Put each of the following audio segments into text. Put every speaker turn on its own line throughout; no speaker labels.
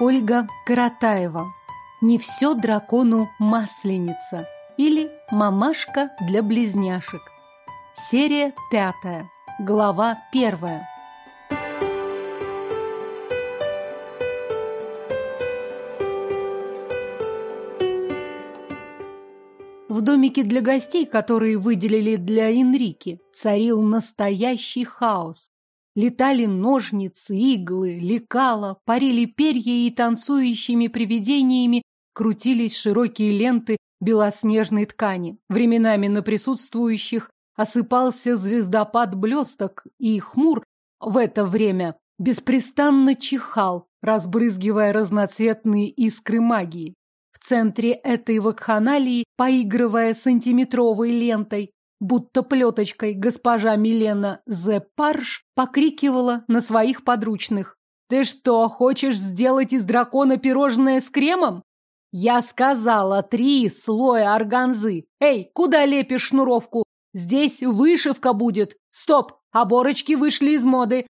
Ольга Каратаева. Не все дракону масленица. Или мамашка для близняшек. Серия пятая. Глава первая. В домике для гостей, которые выделили для Энрики, царил настоящий хаос. Летали ножницы, иглы, лекала, парили перья и танцующими привидениями крутились широкие ленты белоснежной ткани. Временами на присутствующих осыпался звездопад блесток, и хмур в это время беспрестанно чихал, разбрызгивая разноцветные искры магии. В центре этой вакханалии, поигрывая сантиметровой лентой, будто плеточкой госпожа Милена Зепарш покрикивала на своих подручных. «Ты что, хочешь сделать из дракона пирожное с кремом?» «Я сказала, три слоя органзы. Эй, куда лепишь шнуровку? Здесь вышивка будет. Стоп, оборочки вышли из моды».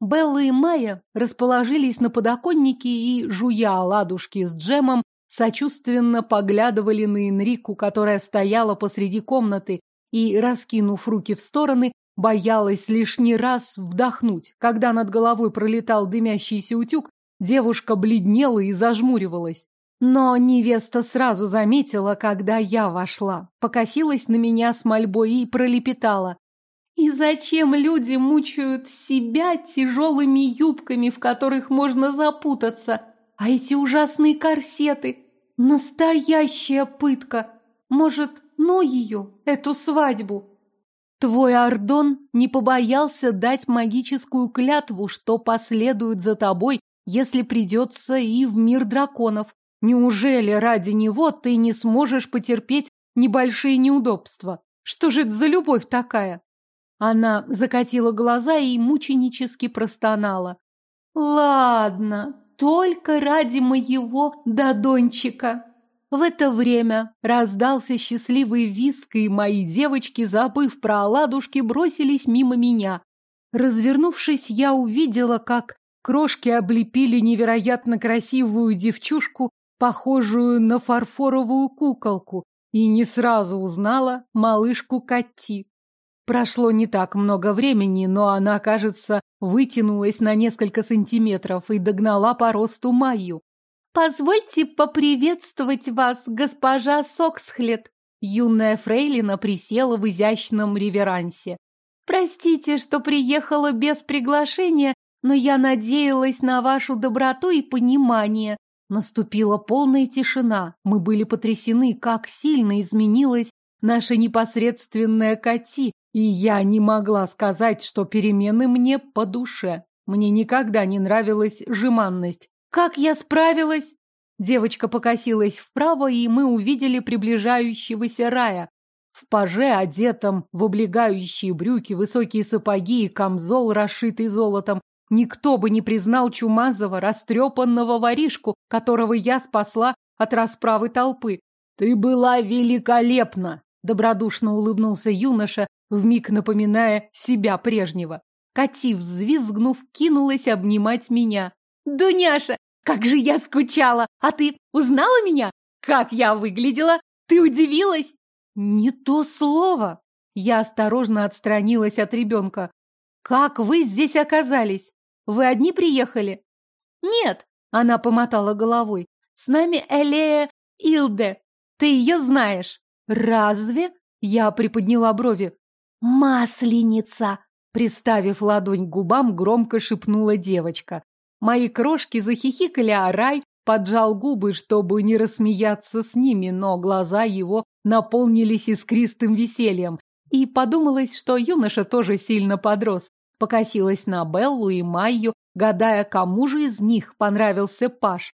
Белла и Майя расположились на подоконнике и, жуя оладушки с джемом, сочувственно поглядывали на Энрику, которая стояла посреди комнаты и, раскинув руки в стороны, боялась лишний раз вдохнуть. Когда над головой пролетал дымящийся утюг, девушка бледнела и зажмуривалась. Но невеста сразу заметила, когда я вошла, покосилась на меня с мольбой и пролепетала. И зачем люди мучают себя тяжелыми юбками, в которых можно запутаться? А эти ужасные корсеты – настоящая пытка. Может, ну ее, эту свадьбу. Твой Ордон не побоялся дать магическую клятву, что последует за тобой, если придется и в мир драконов. Неужели ради него ты не сможешь потерпеть небольшие неудобства? Что же это за любовь такая? Она закатила глаза и мученически простонала. Ладно, только ради моего додончика. В это время раздался счастливый виск, и мои девочки, забыв про оладушки, бросились мимо меня. Развернувшись, я увидела, как крошки облепили невероятно красивую девчушку, похожую на фарфоровую куколку, и не сразу узнала малышку Катти. Прошло не так много времени, но она, кажется, вытянулась на несколько сантиметров и догнала по росту Майю. «Позвольте поприветствовать вас, госпожа Соксхлет!» Юная фрейлина присела в изящном реверансе. «Простите, что приехала без приглашения, но я надеялась на вашу доброту и понимание». Наступила полная тишина. Мы были потрясены, как сильно изменилась наша непосредственная Кати, и я не могла сказать, что перемены мне по душе. Мне никогда не нравилась жеманность. Как я справилась? Девочка покосилась вправо, и мы увидели приближающегося рая. В паже, одетом в облегающие брюки, высокие сапоги и камзол, расшитый золотом, никто бы не признал чумазого, растрепанного воришку, которого я спасла от расправы толпы. «Ты была великолепна!» — добродушно улыбнулся юноша, вмиг напоминая себя прежнего. Кати, взвизгнув, кинулась обнимать меня. «Дуняша, как же я скучала! А ты узнала меня? Как я выглядела? Ты удивилась?» «Не то слово!» Я осторожно отстранилась от ребенка. «Как вы здесь оказались? Вы одни приехали?» «Нет!» — она помотала головой. «С нами Элея Илде. Ты ее знаешь?» «Разве?» — я приподняла брови. «Масленица!» — приставив ладонь к губам, громко шепнула девочка. Мои крошки захихикали, а Рай поджал губы, чтобы не рассмеяться с ними, но глаза его наполнились искристым весельем. И подумалось, что юноша тоже сильно подрос. Покосилась на Беллу и Майю, гадая, кому же из них понравился Паш.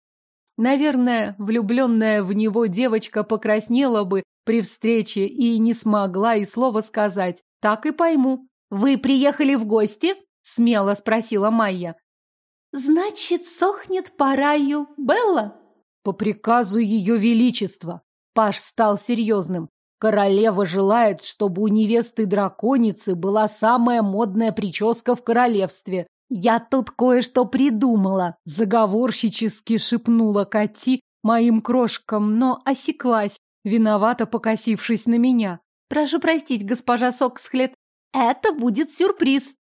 Наверное, влюбленная в него девочка покраснела бы при встрече и не смогла и слова сказать. Так и пойму. «Вы приехали в гости?» – смело спросила Майя. «Значит, сохнет по раю Белла?» «По приказу ее величества». Паш стал серьезным. Королева желает, чтобы у невесты драконицы была самая модная прическа в королевстве. «Я тут кое-что придумала», — заговорщически шепнула Кати моим крошкам, но осеклась, виновато покосившись на меня. «Прошу простить, госпожа Соксхлет, это будет сюрприз».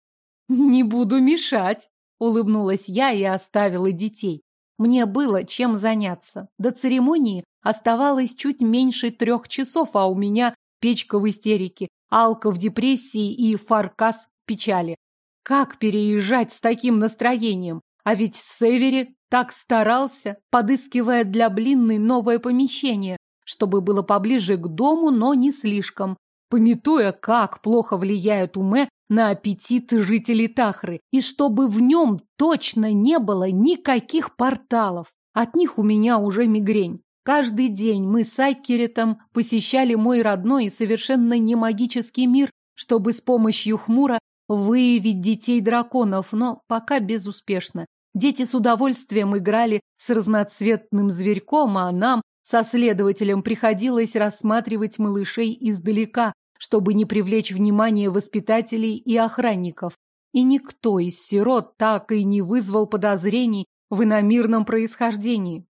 «Не буду мешать», — улыбнулась я и оставила детей. Мне было чем заняться. До церемонии оставалось чуть меньше трех часов, а у меня печка в истерике, Алка в депрессии и Фаркас в печали. Как переезжать с таким настроением? А ведь Севери так старался, подыскивая для Блинной новое помещение, чтобы было поближе к дому, но не слишком, пометуя, как плохо влияет уме на аппетит жителей Тахры, и чтобы в нем точно не было никаких порталов. От них у меня уже мигрень. Каждый день мы с Айкеретом посещали мой родной и совершенно не магический мир, чтобы с помощью хмура выявить детей драконов, но пока безуспешно. Дети с удовольствием играли с разноцветным зверьком, а нам, со следователем, приходилось рассматривать малышей издалека, чтобы не привлечь внимание воспитателей и охранников. И никто из сирот так и не вызвал подозрений в иномирном происхождении.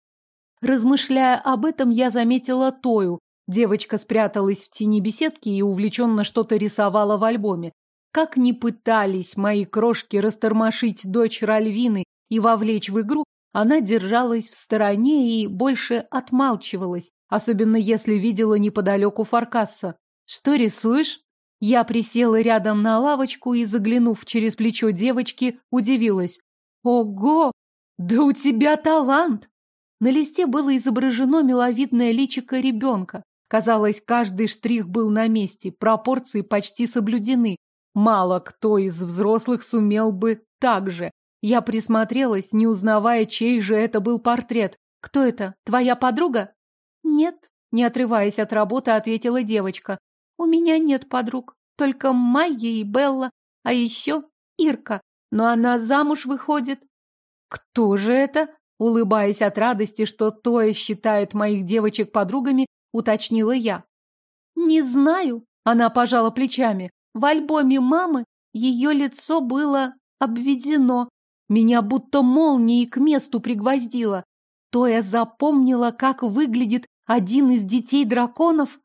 Размышляя об этом, я заметила Тою. Девочка спряталась в тени беседки и увлеченно что-то рисовала в альбоме. Как ни пытались мои крошки растормошить дочь Ральвины и вовлечь в игру, она держалась в стороне и больше отмалчивалась, особенно если видела неподалеку Фаркасса. «Что рисуешь?» Я присела рядом на лавочку и, заглянув через плечо девочки, удивилась. «Ого! Да у тебя талант!» На листе было изображено миловидное личико ребенка. Казалось, каждый штрих был на месте, пропорции почти соблюдены. Мало кто из взрослых сумел бы так же. Я присмотрелась, не узнавая, чей же это был портрет. «Кто это? Твоя подруга?» «Нет», — не отрываясь от работы, ответила девочка. «У меня нет подруг, только Майя и Белла, а еще Ирка, но она замуж выходит». «Кто же это?» Улыбаясь от радости, что Тоя считает моих девочек подругами, уточнила я. «Не знаю», — она пожала плечами. «В альбоме мамы ее лицо было обведено. Меня будто молнией к месту пригвоздило. Тоя запомнила, как выглядит один из детей драконов.